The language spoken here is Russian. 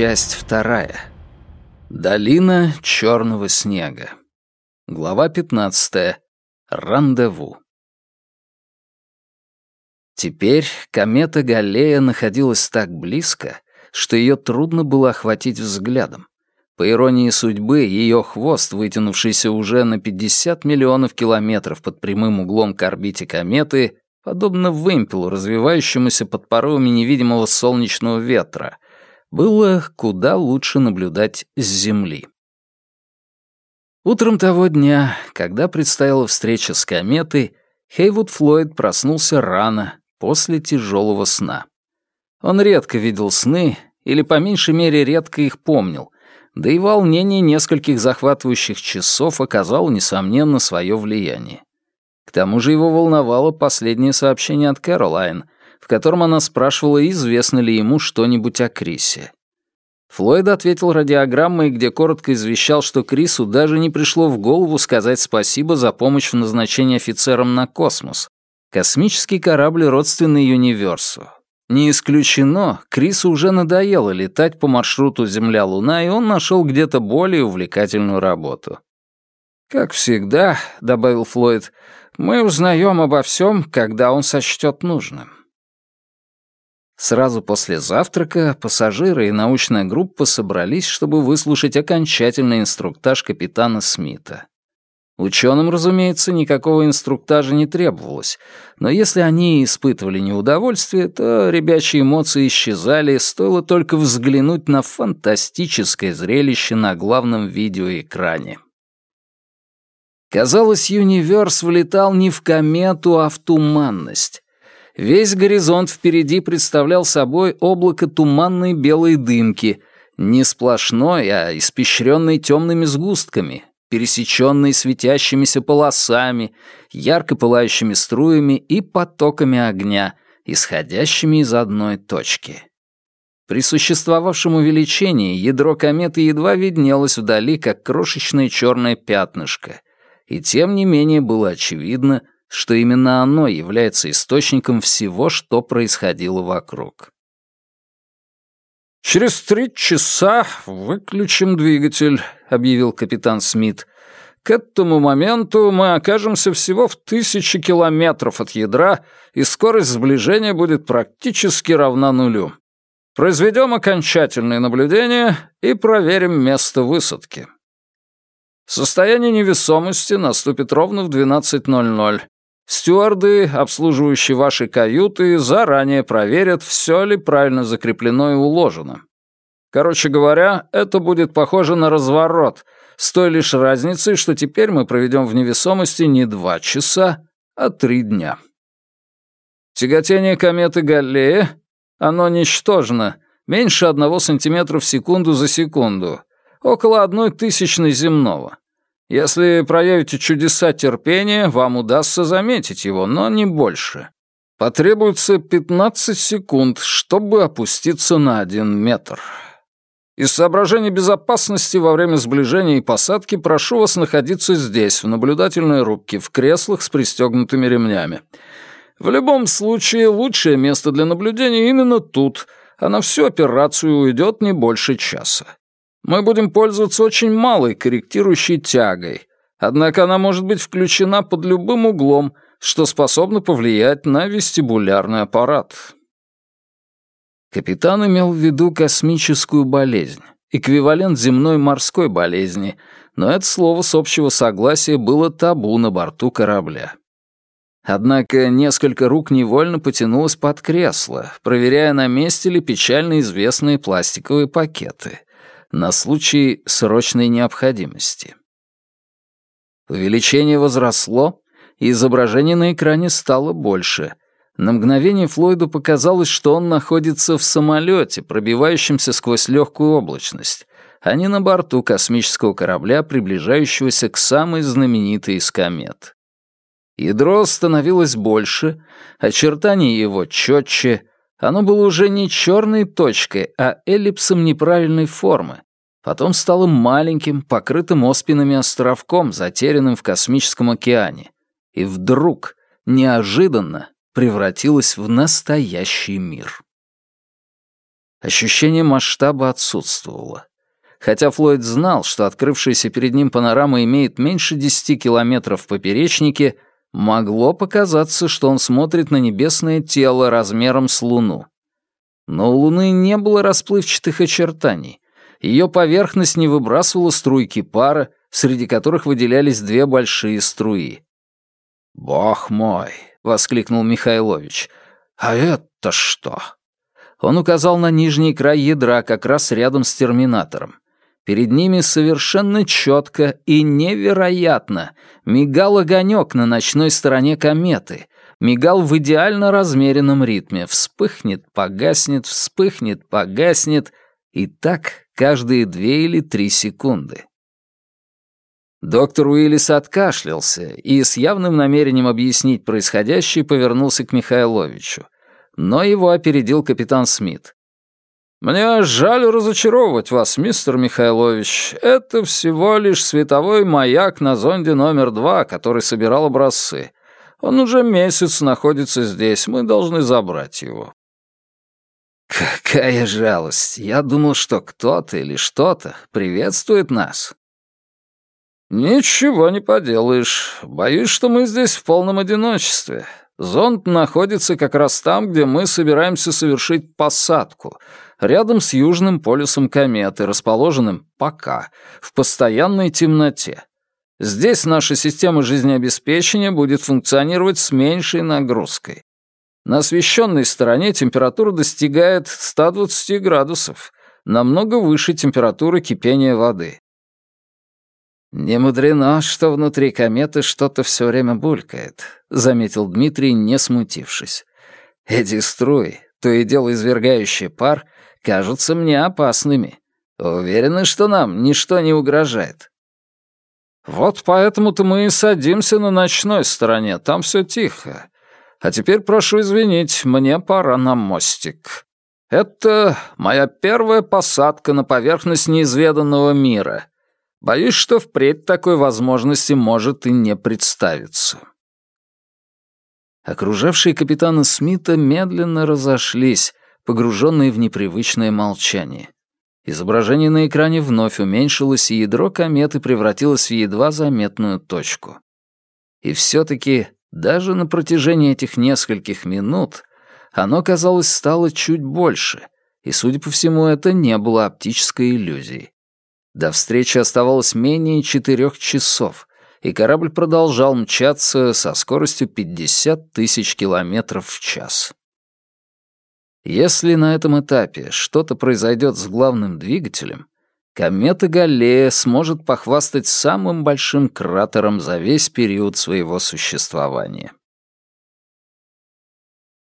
Часть вторая. Долина черного снега. Глава 15. Рандеву. Теперь комета Галлея находилась так близко, что ее трудно было охватить взглядом. По иронии судьбы, ее хвост, вытянувшийся уже на 50 миллионов километров под прямым углом к орбите кометы, подобно вымпелу, развивающемуся под порывами невидимого солнечного ветра, было куда лучше наблюдать с Земли. Утром того дня, когда предстояла встреча с кометой, Хейвуд Флойд проснулся рано, после тяжелого сна. Он редко видел сны, или по меньшей мере редко их помнил, да и волнение нескольких захватывающих часов оказало, несомненно, свое влияние. К тому же его волновало последнее сообщение от Кэролайн, в котором она спрашивала, известно ли ему что-нибудь о Крисе. Флойд ответил радиограммой, где коротко извещал, что Крису даже не пришло в голову сказать спасибо за помощь в назначении офицером на космос. Космический корабль родственный Юниверсу. Не исключено, Крису уже надоело летать по маршруту Земля-Луна, и он нашел где-то более увлекательную работу. «Как всегда», — добавил Флойд, — «мы узнаем обо всем, когда он сочтет нужным». Сразу после завтрака пассажиры и научная группа собрались, чтобы выслушать окончательный инструктаж капитана Смита. Ученым, разумеется, никакого инструктажа не требовалось, но если они испытывали неудовольствие, то ребячьи эмоции исчезали, стоило только взглянуть на фантастическое зрелище на главном видеоэкране. Казалось, Юниверс влетал не в комету, а в туманность. Весь горизонт впереди представлял собой облако туманной белой дымки, не сплошной, а испещренной темными сгустками, пересеченной светящимися полосами, ярко пылающими струями и потоками огня, исходящими из одной точки. При существовавшем увеличении ядро кометы едва виднелось вдали, как крошечное черное пятнышко — и тем не менее было очевидно, что именно оно является источником всего, что происходило вокруг. «Через три часа выключим двигатель», — объявил капитан Смит. «К этому моменту мы окажемся всего в тысячи километров от ядра, и скорость сближения будет практически равна нулю. Произведем окончательные наблюдения и проверим место высадки». Состояние невесомости наступит ровно в 12.00. Стюарды, обслуживающие ваши каюты, заранее проверят, все ли правильно закреплено и уложено. Короче говоря, это будет похоже на разворот, с той лишь разницей, что теперь мы проведем в невесомости не два часа, а три дня. Тяготение кометы Галлея, оно ничтожно, меньше одного сантиметра в секунду за секунду, около одной тысячной земного. Если проявите чудеса терпения, вам удастся заметить его, но не больше. Потребуется 15 секунд, чтобы опуститься на один метр. Из соображений безопасности во время сближения и посадки прошу вас находиться здесь, в наблюдательной рубке, в креслах с пристегнутыми ремнями. В любом случае, лучшее место для наблюдения именно тут, а на всю операцию уйдет не больше часа. Мы будем пользоваться очень малой корректирующей тягой, однако она может быть включена под любым углом, что способно повлиять на вестибулярный аппарат. Капитан имел в виду космическую болезнь, эквивалент земной морской болезни, но это слово с общего согласия было табу на борту корабля. Однако несколько рук невольно потянулось под кресло, проверяя, на месте ли печально известные пластиковые пакеты — на случай срочной необходимости. Увеличение возросло, и изображение на экране стало больше. На мгновение Флойду показалось, что он находится в самолете, пробивающемся сквозь легкую облачность, а не на борту космического корабля, приближающегося к самой знаменитой из комет. Ядро становилось больше, очертания его четче, оно было уже не черной точкой, а эллипсом неправильной формы. Потом стало маленьким, покрытым оспинами островком, затерянным в космическом океане. И вдруг, неожиданно, превратилось в настоящий мир. Ощущение масштаба отсутствовало. Хотя Флойд знал, что открывшаяся перед ним панорама имеет меньше 10 километров в поперечнике, могло показаться, что он смотрит на небесное тело размером с Луну. Но у Луны не было расплывчатых очертаний. Ее поверхность не выбрасывала струйки пара, среди которых выделялись две большие струи. «Бог мой!» — воскликнул Михайлович. «А это что?» Он указал на нижний край ядра как раз рядом с терминатором. Перед ними совершенно четко и невероятно мигал огонек на ночной стороне кометы, мигал в идеально размеренном ритме. Вспыхнет, погаснет, вспыхнет, погаснет. И так каждые две или три секунды. Доктор Уиллис откашлялся и с явным намерением объяснить происходящее повернулся к Михайловичу. Но его опередил капитан Смит. «Мне жаль разочаровывать вас, мистер Михайлович. Это всего лишь световой маяк на зонде номер два, который собирал образцы. Он уже месяц находится здесь, мы должны забрать его». «Какая жалость! Я думал, что кто-то или что-то приветствует нас». «Ничего не поделаешь. Боюсь, что мы здесь в полном одиночестве. Зонд находится как раз там, где мы собираемся совершить посадку, рядом с южным полюсом кометы, расположенным пока в постоянной темноте. Здесь наша система жизнеобеспечения будет функционировать с меньшей нагрузкой. На освещенной стороне температура достигает 120 градусов, намного выше температуры кипения воды. «Не мудрено, что внутри кометы что-то все время булькает», — заметил Дмитрий, не смутившись. «Эти струи, то и дело извергающие пар, кажутся мне опасными. Уверены, что нам ничто не угрожает». «Вот поэтому-то мы и садимся на ночной стороне, там все тихо. А теперь прошу извинить, мне пора на мостик. Это моя первая посадка на поверхность неизведанного мира» Боюсь, что впредь такой возможности может и не представиться. Окружавшие капитана Смита медленно разошлись, погруженные в непривычное молчание. Изображение на экране вновь уменьшилось, и ядро кометы превратилось в едва заметную точку. И все-таки, даже на протяжении этих нескольких минут, оно, казалось, стало чуть больше, и, судя по всему, это не было оптической иллюзией. До встречи оставалось менее четырех часов, и корабль продолжал мчаться со скоростью 50 тысяч километров в час. Если на этом этапе что-то произойдет с главным двигателем, комета Галлея сможет похвастать самым большим кратером за весь период своего существования.